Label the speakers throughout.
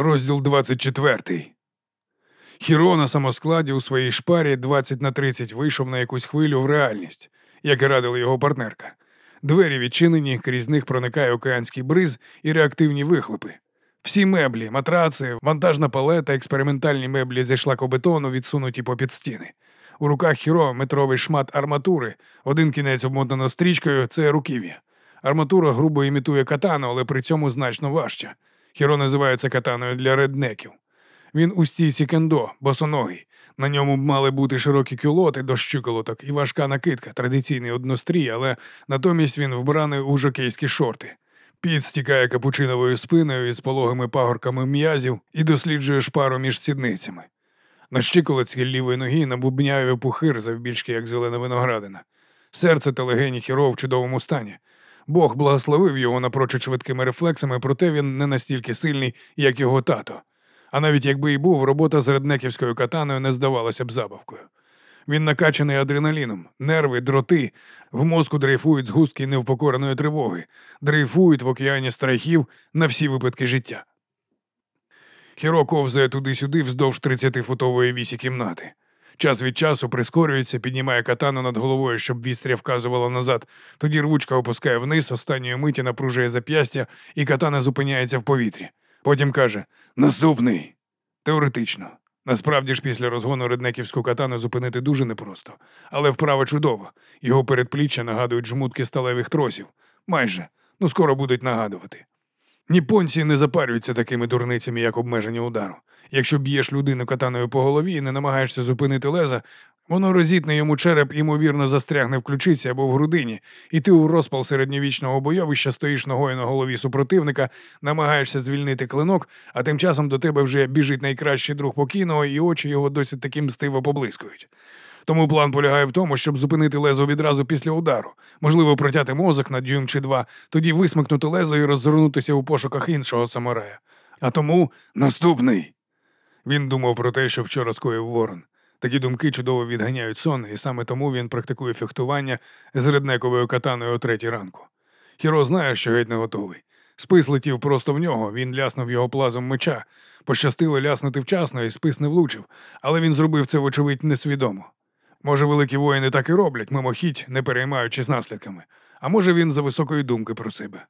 Speaker 1: Розділ 24. Хіро на самоскладі у своїй шпарі 20 на 30 вийшов на якусь хвилю в реальність, як і радила його партнерка. Двері відчинені, крізь них проникає океанський бриз і реактивні вихлопи. Всі меблі, матраци, вантажна палета, експериментальні меблі зі шлакобетону відсунуті попід стіни. У руках хіро метровий шмат арматури, один кінець обмотано стрічкою це руків'я. Арматура грубо імітує катану, але при цьому значно важча. Хіро називається катаною для реднеків. Він у стійці кендо, босоногий. На ньому б мали бути широкі кюлоти до щиколоток і важка накидка, традиційний однострій, але натомість він вбраний у жокейські шорти. Піт стікає капучиновою спиною із пологими пагорками м'язів і досліджує шпару між сідницями. На щиколотці лівої ноги набубняє пухир завбільшки, як зелена виноградина. Серце та легені хіро в чудовому стані. Бог благословив його напрочуд швидкими рефлексами, проте він не настільки сильний, як його тато. А навіть якби і був, робота з реднеківською катаною не здавалася б забавкою. Він накачаний адреналіном, нерви, дроти, в мозку дрейфують згустки невпокореної тривоги, дрейфують в океані страхів на всі випадки життя. Хіро ковзає туди-сюди вздовж 30-футової вісі кімнати. Час від часу прискорюється, піднімає катану над головою, щоб вістря вказувала назад. Тоді рвучка опускає вниз, останньої миті напружує зап'ястя, і катана зупиняється в повітрі. Потім каже Наступний. Теоретично. Насправді ж після розгону реднеківську катану зупинити дуже непросто, але вправа чудова. Його передпліччя нагадують жмутки сталевих тросів. Майже, ну скоро будуть нагадувати. Ніпонці не запарюються такими дурницями, як обмеження удару. Якщо б'єш людину катаною по голові і не намагаєшся зупинити леза, воно розітне йому череп, ймовірно, застрягне в ключиці або в грудині, і ти у розпал середньовічного бойовища стоїш ногою на голові супротивника, намагаєшся звільнити клинок, а тим часом до тебе вже біжить найкращий друг покійного, і очі його досить таким мстиво поблискують. Тому план полягає в тому, щоб зупинити лезо відразу після удару, можливо, протяти мозок на дюйм чи два, тоді висмикнути лезо і роззирнутися у пошуках іншого самурая. А тому наступний. Він думав про те, що вчора скоїв ворон. Такі думки чудово відганяють сон, і саме тому він практикує фехтування з реднековою катаною о третій ранку. Хіро знає, що геть не готовий. Спис летів просто в нього, він ляснув його плазом меча. Пощастило ляснути вчасно, і спис не влучив, але він зробив це, вочевидь, несвідомо. Може, великі воїни так і роблять, мимохідь, не переймаючись наслідками, а може він за високої думки про себе.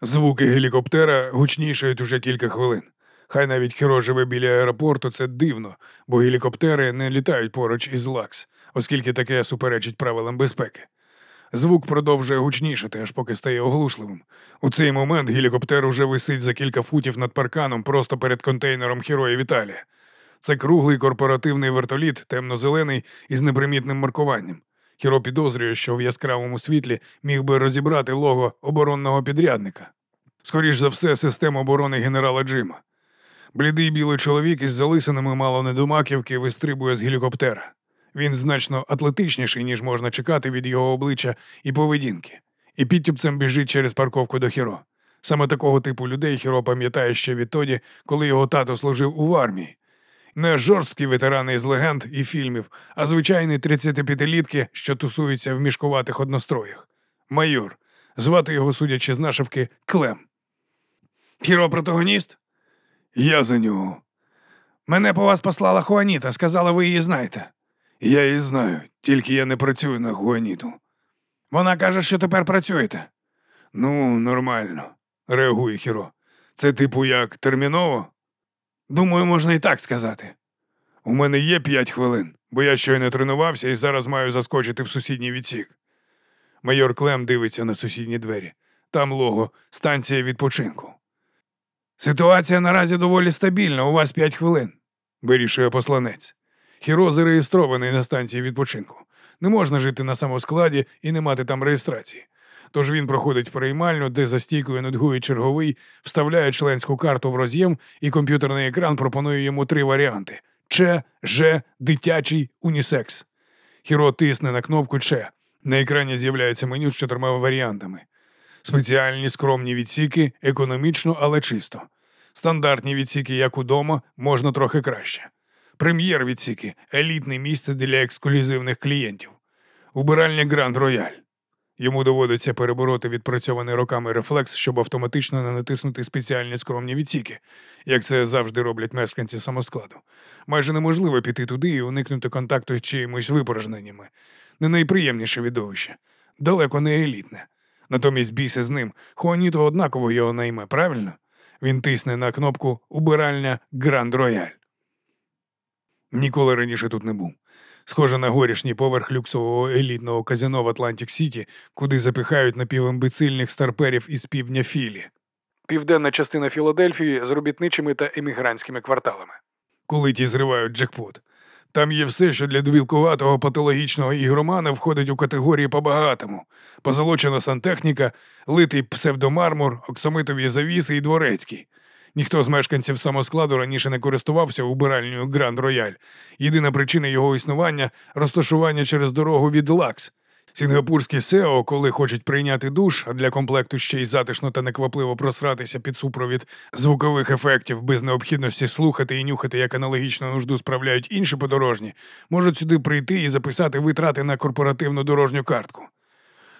Speaker 1: Звуки гелікоптера гучнішають уже кілька хвилин. Хай навіть Хіро живе біля аеропорту, це дивно, бо гелікоптери не літають поруч із лакс, оскільки таке суперечить правилам безпеки. Звук продовжує гучнішати, аж поки стає оглушливим. У цей момент гелікоптер уже висить за кілька футів над парканом просто перед контейнером Хіро і Віталія. Це круглий корпоративний вертоліт, темно-зелений із непримітним маркуванням. Хіро підозрює, що в яскравому світлі міг би розібрати лого оборонного підрядника. Скоріш за все, система оборони генерала Джима. Блідий білий чоловік із залисаними мало недомаківки вистрибує з гелікоптера. Він значно атлетичніший, ніж можна чекати від його обличчя і поведінки, і підтюпцем біжить через парковку до Хіро. Саме такого типу людей Хіро пам'ятає ще відтоді, коли його тато служив у армії. Не жорсткі ветерани із легенд і фільмів, а звичайні 35-літки, що тусуються в мішкуватих одностроях. Майор. Звати його, судячи з нашивки, Клем. Хіро протагоніст? Я за нього. Мене по вас послала Хуаніта, сказала, ви її знаєте. Я її знаю, тільки я не працюю на Хуаніту. Вона каже, що тепер працюєте. Ну, нормально, реагує Хіро. Це типу як терміново? Думаю, можна і так сказати. У мене є п'ять хвилин, бо я щойно тренувався і зараз маю заскочити в сусідній відсік. Майор Клем дивиться на сусідні двері. Там лого, станція відпочинку. Ситуація наразі доволі стабільна, у вас п'ять хвилин, вирішує посланець. Хіро зареєстрований на станції відпочинку. Не можна жити на самоскладі і не мати там реєстрації. Тож він проходить приймальню, де за стійкою нудгує черговий, вставляє членську карту в роз'єм, і комп'ютерний екран пропонує йому три варіанти: Ч, Ж, дитячий, унісекс. Хіро тисне на кнопку Ч. На екрані з'являється меню з чотирма варіантами. Спеціальні скромні відсіки, економічно, але чисто. Стандартні відсіки, як удома, можна трохи краще. Прем'єр відсіки елітне місце для ексклюзивних клієнтів. Убиральня Гранд Рояль. Йому доводиться перебороти відпрацьований роками рефлекс, щоб автоматично не натиснути спеціальні скромні відсіки, як це завжди роблять мешканці самоскладу. Майже неможливо піти туди і уникнути контакту з чиїмись випорожненнями. Не найприємніше видовище, далеко не елітне. Натомість біс із ним, Хуаніто однаково його найме, правильно? Він тисне на кнопку Убиральня Гранд Рояль. Ніколи раніше тут не був. Схоже на горішній поверх люксового елітного казино в Атлантик Сіті, куди запихають напівімбецильних старперів із півдня Філі. Південна частина Філадельфії з робітничими та емігрантськими кварталами. Коли ті зривають джекпот. Там є все, що для дебілкуватого патологічного ігромана входить у категорії по-багатому: позолочена сантехніка, литий псевдомармур, оксамитові завіси і дворецький. Ніхто з мешканців самоскладу раніше не користувався убиральнею Гранд Рояль. Єдина причина його існування розташування через дорогу від LAX. Сінгапурські CEO, коли хочуть прийняти душ, а для комплекту ще й затишно та неквапливо просратися під супровід звукових ефектів без необхідності слухати і нюхати, як аналогічну нужду справляють інші подорожні, можуть сюди прийти і записати витрати на корпоративну дорожню картку.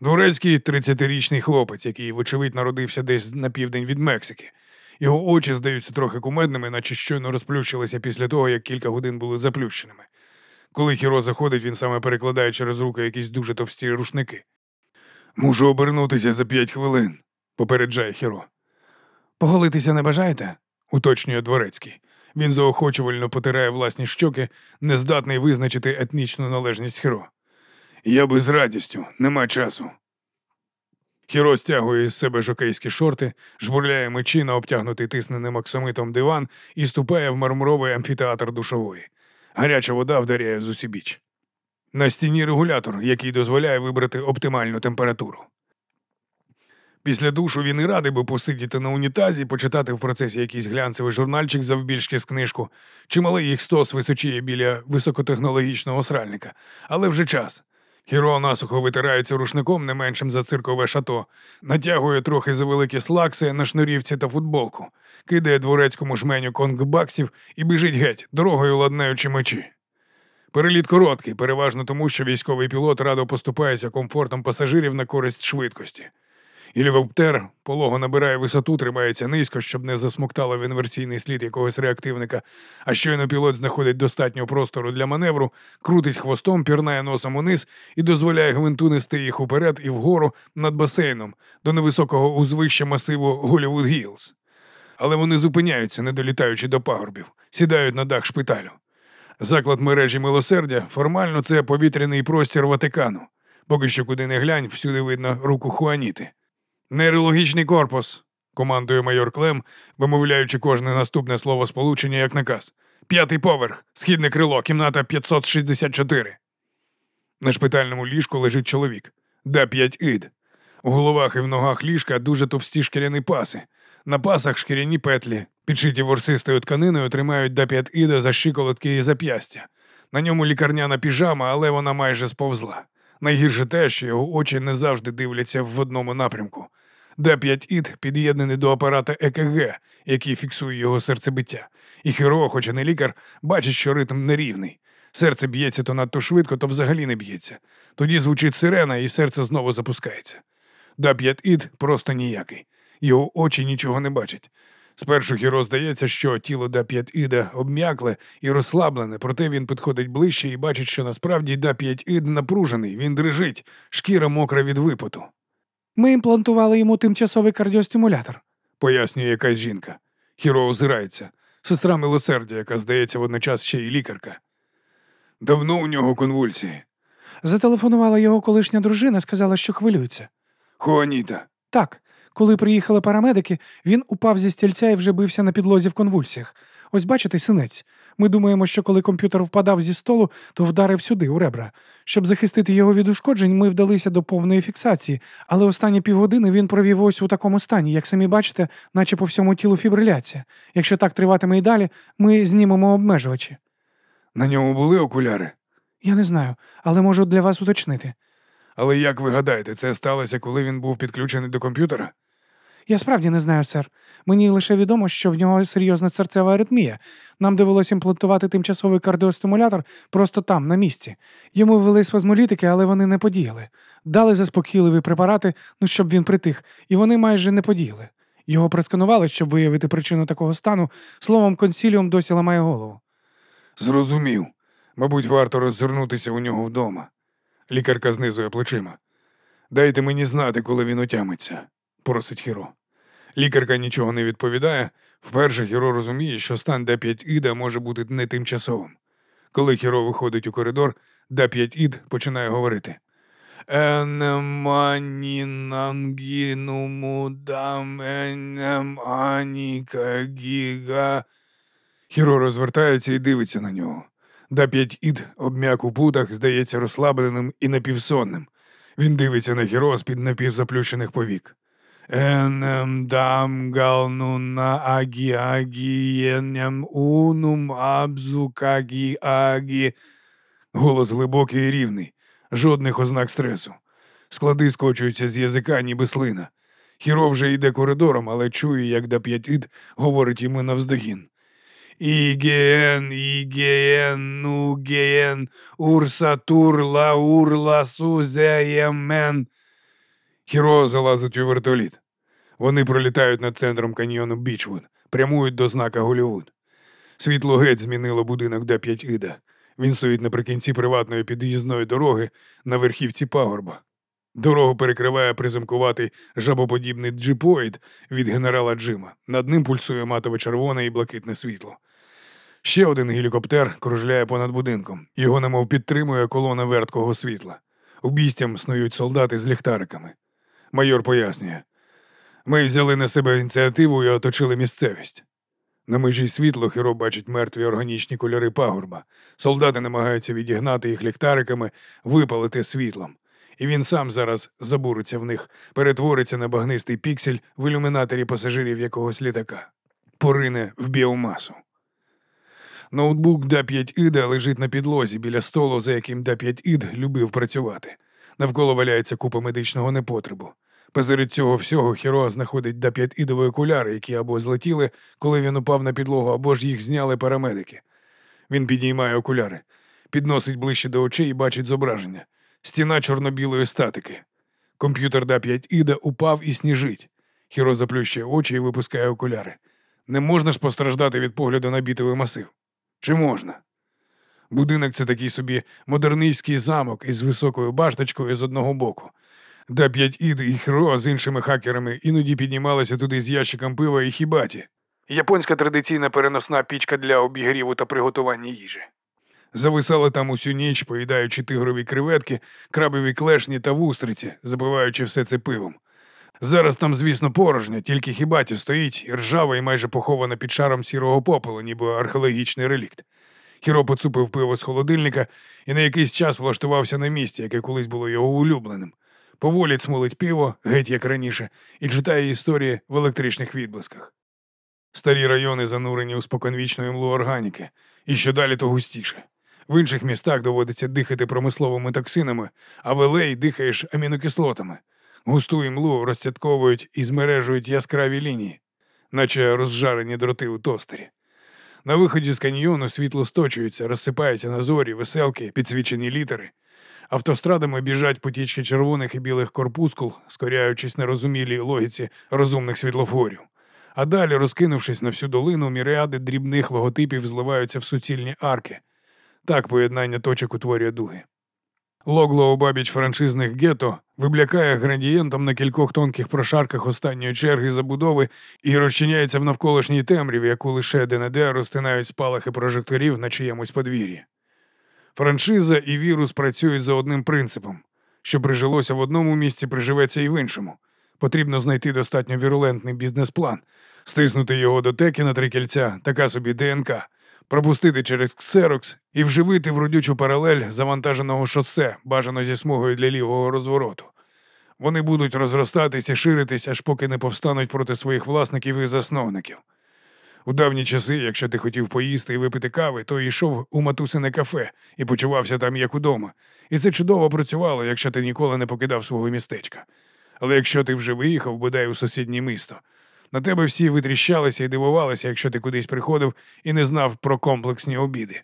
Speaker 1: Дворецький 30-річний хлопець, який, вочевидь, народився десь на південь від Мексики. Його очі здаються трохи кумедними, наче щойно розплющилися після того, як кілька годин були заплющеними. Коли Хіро заходить, він саме перекладає через руки якісь дуже товсті рушники. Мушу обернутися за п'ять хвилин, попереджає Хіро. Поголитися не бажаєте? уточнює дворецький. Він заохочувально потирає власні щоки, нездатний визначити етнічну належність Хіро. Я би з радістю, нема часу. Хіро стягує із себе жокейські шорти, жбурляє мечі на обтягнутий тисненим оксамитом диван і ступає в мармуровий амфітеатр душової. Гаряча вода вдаряє з усібіч. На стіні регулятор, який дозволяє вибрати оптимальну температуру. Після душу він і радий би посидіти на унітазі, почитати в процесі якийсь глянцевий журнальчик завбільшки з книжку, чималий їх стос височіє біля високотехнологічного сральника, але вже час. Хіро насухо витирається рушником не меншим за циркове шато, натягує трохи за великі слакси на шнурівці та футболку, кидає дворецькому жменю конгбаксів і біжить геть, дорогою ладнаючи мечі. Переліт короткий, переважно тому, що військовий пілот радо поступається комфортом пасажирів на користь швидкості. Гелікоптер полого набирає висоту, тримається низько, щоб не засмоктало в інверсійний слід якогось реактивника, а щойно пілот знаходить достатньо простору для маневру, крутить хвостом, пірнає носом униз і дозволяє гвинту нести їх уперед і вгору над басейном до невисокого узвища масиву Голівуд Гілз. Але вони зупиняються, не долітаючи до пагорбів, сідають на дах шпиталю. Заклад мережі милосердя формально це повітряний простір Ватикану. Поки що куди не глянь, всюди видно руку Хуаніти. Нейрологічний корпус, командує майор Клем, вимовляючи кожне наступне слово сполучення як наказ. П'ятий поверх, східне крило, кімната 564. На шпитальному ліжку лежить чоловік. Да 5 ід. У головах і в ногах ліжка дуже товсті шкіряні паси. На пасах шкіряні петлі, підшиті ворсистою тканиною, тримають да 5 іда за щиколотки і зап'ястя. На ньому лікарняна піжама, але вона майже сповзла. Найгірше те, що його очі не завжди дивляться в одному напрямку. Д5 іт під'єднаний до апарата ЕКГ, який фіксує його серцебиття. І Хіро, хоч і не лікар, бачить, що ритм нерівний. Серце б'ється то надто швидко, то взагалі не б'ється. Тоді звучить сирена, і серце знову запускається. Д5 іт просто ніякий. Його очі нічого не бачать. Спершу Хіро здається, що тіло Д5 іда обм'якле і розслаблене, проте він підходить ближче і бачить, що насправді Д5 ід напружений, він дрижить, шкіра мокра від випоту.
Speaker 2: Ми імплантували йому тимчасовий кардіостимулятор.
Speaker 1: пояснює якась жінка. Хіро озирається, сестра милосердя, яка здається водночас ще й лікарка. Давно у нього конвульсії.
Speaker 2: Зателефонувала його колишня дружина, сказала, що хвилюється.
Speaker 1: Хуаніта.
Speaker 2: Так, коли приїхали парамедики, він упав зі стільця і вже бився на підлозі в конвульсіях. Ось бачите, синець. Ми думаємо, що коли комп'ютер впадав зі столу, то вдарив сюди, у ребра. Щоб захистити його від ушкоджень, ми вдалися до повної фіксації, але останні півгодини він провів ось у такому стані, як самі бачите, наче по всьому тілу фібриляція. Якщо так триватиме і далі, ми знімемо обмежувачі.
Speaker 1: На ньому були окуляри.
Speaker 2: Я не знаю, але можу для вас уточнити.
Speaker 1: Але як ви гадаєте, це сталося, коли він був підключений до комп'ютера?
Speaker 2: Я справді не знаю, сер. Мені лише відомо, що в нього серйозна серцева аритмія. Нам довелося імплантувати тимчасовий кардіостимулятор просто там, на місці. Йому ввели спазмолітики, але вони не подіяли. Дали заспокійливі препарати, ну щоб він притих, і вони майже не подіяли. Його просканували, щоб виявити причину такого стану. Словом, консіліум досі ламає голову.
Speaker 1: Зрозумів. Мабуть, варто роззирнутися у нього вдома. Лікарка знизує плечима. Дайте мені знати, коли він отямиться, просить Хіро. Лікарка нічого не відповідає. Вперше Хіро розуміє, що стан Д5 Іда може бути не тимчасовим. Коли Хіро виходить у коридор, Д5 Ід починає говорити. Гіга. Хіро розвертається і дивиться на нього. Д5 Ід обмяк у путах, здається розслабленим і напівсонним. Він дивиться на Хіро з-під напівзаплющених повік. Енем дам галнуна агі агі єнем унум абзу кагі агі. Голос глибокий і рівний, жодних ознак стресу. Склади скочуються з язика, ніби слина. Хіро вже йде коридором, але чує, як да п'ятід говорить йому навздогін. Іген, іген, нуген, урса турла, урла сузеємен. Хіро залазить у вертоліт. Вони пролітають над центром каньйону Бічвуд, прямують до знака Голівуд. Світло геть змінило будинок до 5 Іда. Він стоїть наприкінці приватної під'їзної дороги на верхівці пагорба. Дорогу перекриває приземкуватий жабоподібний джипоїд від генерала Джима. Над ним пульсує матове червоне і блакитне світло. Ще один гелікоптер кружляє понад будинком. Його немов підтримує колона верткого світла. Убійстям снують солдати з ліхтариками. Майор пояснює. Ми взяли на себе ініціативу і оточили місцевість. На межі світло Хіро бачить мертві органічні кольори пагорба. Солдати намагаються відігнати їх ліхтариками, випалити світлом. І він сам зараз забуриться в них, перетвориться на багнистий піксель в ілюмінаторі пасажирів якогось літака, порине в біомасу. Ноутбук Да5 Іда лежить на підлозі біля столу, за яким Да5 Ід любив працювати. Навколо валяється купа медичного непотребу. Посеред цього всього Хіро знаходить Да5 окуляри, які або злетіли, коли він упав на підлогу, або ж їх зняли парамедики. Він підіймає окуляри, підносить ближче до очей і бачить зображення. Стіна чорно-білої статики. Комп'ютер Да5 Іда упав і сніжить. Хіро заплющує очі і випускає окуляри. Не можна ж постраждати від погляду на бітовий масив. Чи можна? Будинок це такий собі модернистський замок із високою башточкою з одного боку. Да 5 ід і Хро з іншими хакерами іноді піднімалися туди з ящиком пива і хібаті. Японська традиційна переносна пічка для обігріву та приготування їжі. Зависали там усю ніч, поїдаючи тигрові креветки, крабові клешні та вустриці, запиваючи все це пивом. Зараз там, звісно, порожньо, тільки хібаті стоїть, ржава і майже похована під шаром сірого попелу, ніби археологічний релікт. Хіро поцупив пиво з холодильника і на якийсь час влаштувався на місці, яке колись було його улюбленим. Поволі цмулить пиво, геть як раніше, і читає історії в електричних відблисках. Старі райони занурені у споконвічну імлу органіки, і що далі, то густіше. В інших містах доводиться дихати промисловими токсинами, а в Елей дихаєш амінокислотами. Густу імлу розтятковують і змережують яскраві лінії, наче розжарені дроти у тостері. На виході з каньйону світло сточується, розсипається на зорі, веселки, підсвічені літери. Автострадами біжать потічки червоних і білих корпускул, скоряючись на розумілій логіці розумних світлофорів. А далі, розкинувшись на всю долину, міріади дрібних логотипів зливаються в суцільні арки. Так поєднання точок утворює дуги. Логло обабіч франшизних гетто виблякає градієнтом на кількох тонких прошарках останньої черги забудови і розчиняється в навколишній темряві, яку лише де-не-де розтинають спалахи прожекторів на чиємусь подвір'ї. Франшиза і вірус працюють за одним принципом: що прижилося в одному місці, приживеться і в іншому. Потрібно знайти достатньо вірулентний бізнес-план, стиснути його до теки на три кільця, така собі ДНК, пропустити через ксерокс і вживити в родючу паралель завантаженого шосе, бажано зі смугою для лівого розвороту. Вони будуть розростатися, ширитися, аж поки не повстануть проти своїх власників і засновників. У давні часи, якщо ти хотів поїсти і випити кави, то йшов у матусине кафе і почувався там як удома. І це чудово працювало, якщо ти ніколи не покидав свого містечка. Але якщо ти вже виїхав, бодай у сусіднє місто, на тебе всі витріщалися і дивувалися, якщо ти кудись приходив і не знав про комплексні обіди.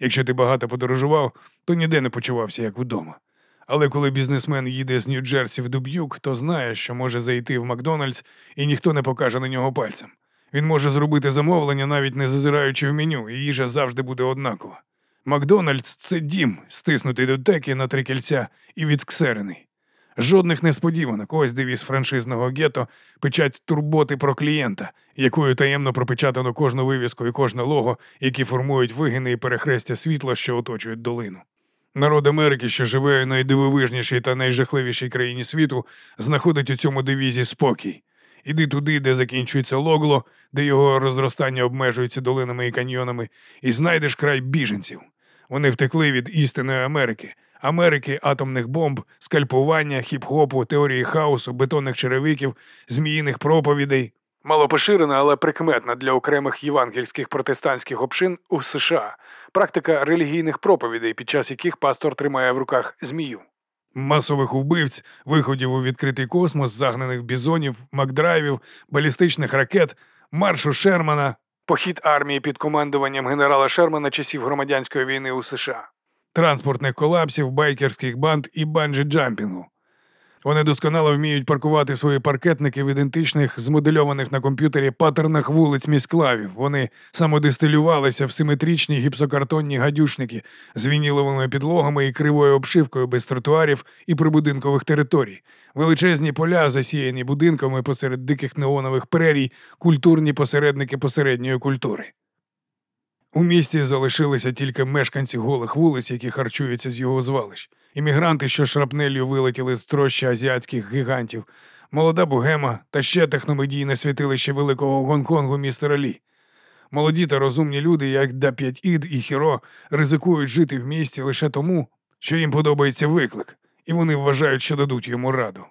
Speaker 1: Якщо ти багато подорожував, то ніде не почувався як вдома. Але коли бізнесмен їде з Нью-Джерсі в Дуб'юк, то знає, що може зайти в Макдональдс і ніхто не покаже на нього пальцем. Він може зробити замовлення, навіть не зазираючи в меню, і їжа завжди буде однакова. Макдональдс це дім, стиснутий до теки на три кільця і відксерений. Жодних несподіванок, ось девіз франшизного гетто, печать турботи про клієнта, якою таємно пропечатано кожну вивіску і кожне лого, які формують вигини і перехрестя світла, що оточують долину. Народ Америки, що живе у найдивовижнішій та найжахливішій країні світу, знаходить у цьому девізі спокій. Іди туди, де закінчується логло, де його розростання обмежується долинами і каньйонами, і знайдеш край біженців. Вони втекли від істинної Америки, Америки атомних бомб, скальпування, хіп-хопу, теорії хаосу, бетонних черевиків, зміїних проповідей. Мало поширена, але прикметна для окремих євангельських протестантських общин у США. Практика релігійних проповідей, під час яких пастор тримає в руках змію. Масових вбивць, виходів у відкритий космос, загнаних бізонів, макдрайвів, балістичних ракет, маршу Шермана, похід армії під командуванням генерала Шермана часів громадянської війни у США, транспортних колапсів, байкерських банд і банджі-джампінгу. Вони досконало вміють паркувати свої паркетники в ідентичних, змодельованих на комп'ютері паттернах вулиць міськлавів. Вони самодистилювалися в симетричні гіпсокартонні гадюшники з вініловими підлогами і кривою обшивкою без тротуарів і прибудинкових територій, величезні поля, засіяні будинками посеред диких неонових прерій, культурні посередники посередньої культури. У місті залишилися тільки мешканці голих вулиць, які харчуються з його звалищ, іммігранти, що шрапнелью вилетіли з трощі азіатських гігантів, молода богема та ще техномедійне святилище великого Гонконгу містера Лі. Молоді та розумні люди, як Дап'ять ід і Хіро, ризикують жити в місті лише тому, що їм подобається виклик, і вони вважають, що дадуть йому раду.